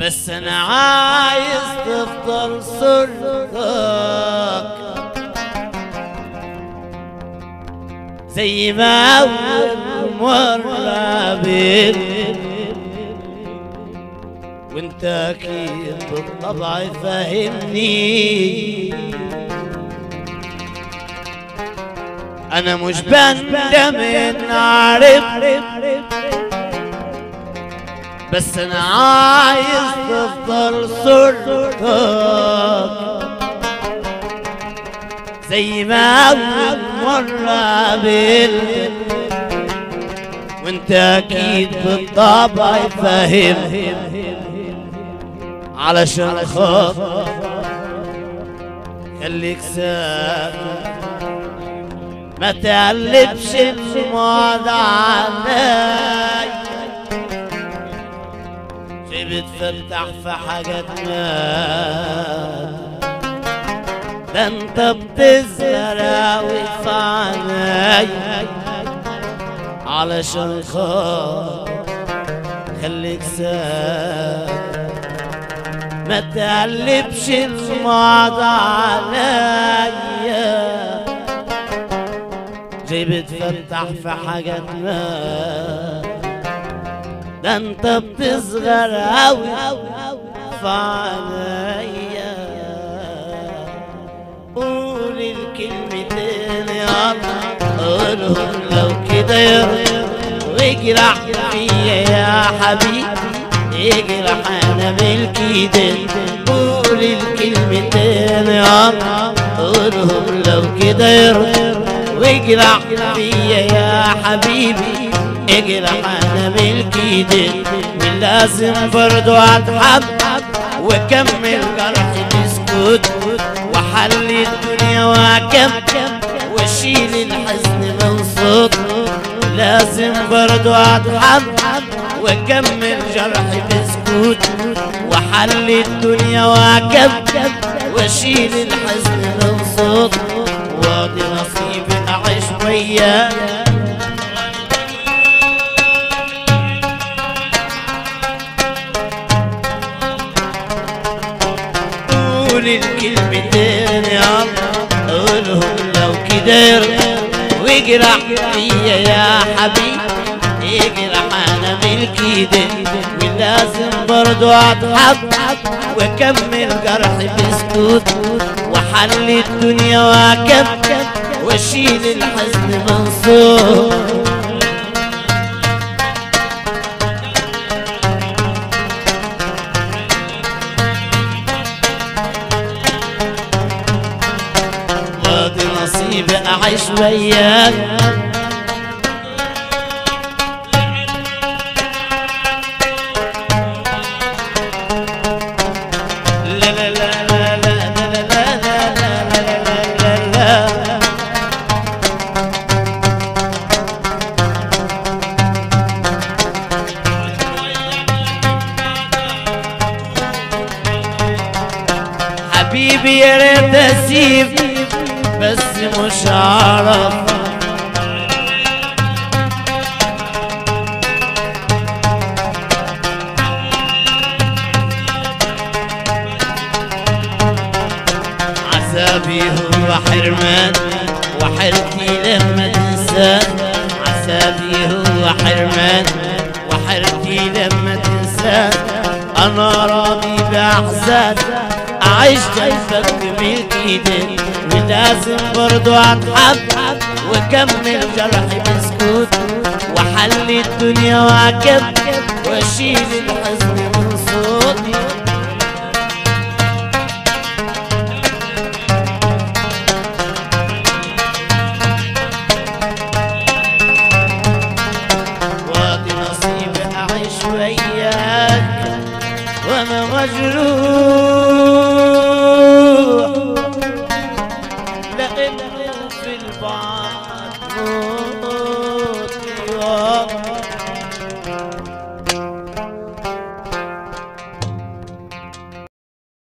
بس أنا عايز تفضل صورتك. زي ما أول مرة بيت. وأنت أكيد بالطبع فاهمني أنا مش بندم إن عارف بس أنا عايز تفضل صورتك. زي ما أول مرة قابلت. وأنت أكيد بالطبع فاهم. علشان خاطر خليك ساكت ما تقلبش الماضي علي في بتفتح في حاجات ما ده انت بتزرع في عيني علشان خاطر خليك ساكت. ما تقلبش الماضي عليا. جاي بتفتح في حاجات ما ده انت بتصغر اوي في عينيا قول الكلمتين يلا قولهم لو كده يرضى واجرح فيا يا حبيبي. اجرح أنا ملك ايديك قول الكلمتين يلا قولهم لو كده يرضى واجرح فيا يا حبيبي. اجرح أنا اعمل كده من لازم برضو أتحب. واكمل جرح تسكت وحل الدنيا واكم واشيل الحزن من صوت لازم برضو أتحب. واكمل جرح بسكوت وحل الدنيا واكمل واشيل الحزن من صوت واضي نصيبي اعيش وياك قول الكلمتين يا الله قولهم لو يرضى واجرح فيا يا حبيبي اجرح أنا ملك ايديك ولازم برضو اتحب وأكمل جرحي بسكوت. وحل الدنيا وأكمل وأشيل الحزن من اعيش وياك لا لا لا لا لا لا لا لا لا لا حبيبي يا ريت اسيب بس مش هعرف عذابي هو حرمان وحرتي لما تنسى عذابي هو حرمان وحرتي لما تنسى أنا راضي بأحزان عايش جنبك ميت إيدك ولازم برضو أتحب واكمل جرحي بسكوت واحلي الدنيا واعجب وأشيل الحزن من صوتي واضي نصيبي أعيش وياك وأنا مجروح.